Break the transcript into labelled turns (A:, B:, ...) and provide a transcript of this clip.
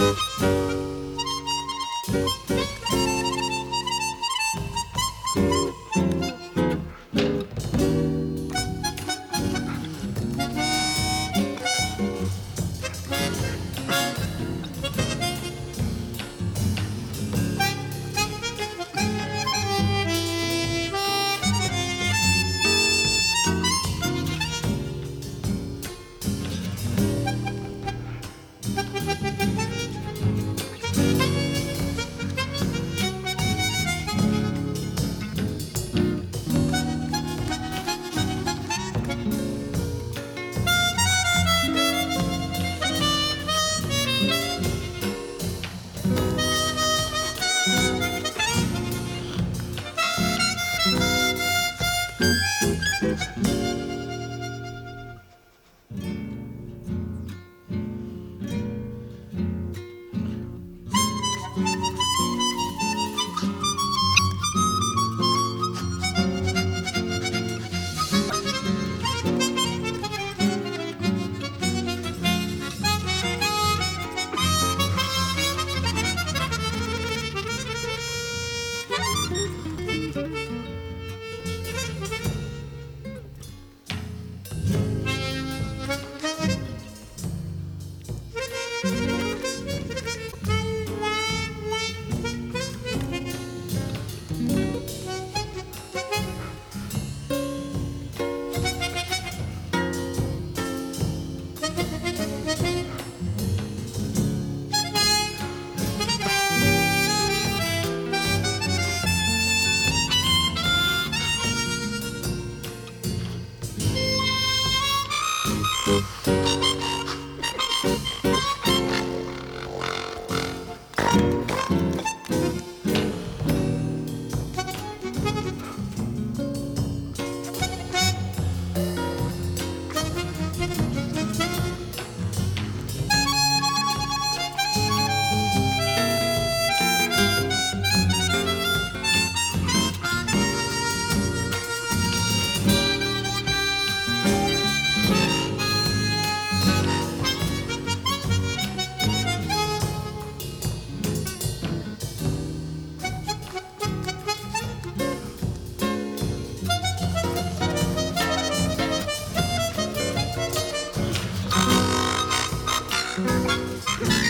A: Música Thank mm -hmm. you. Thank you.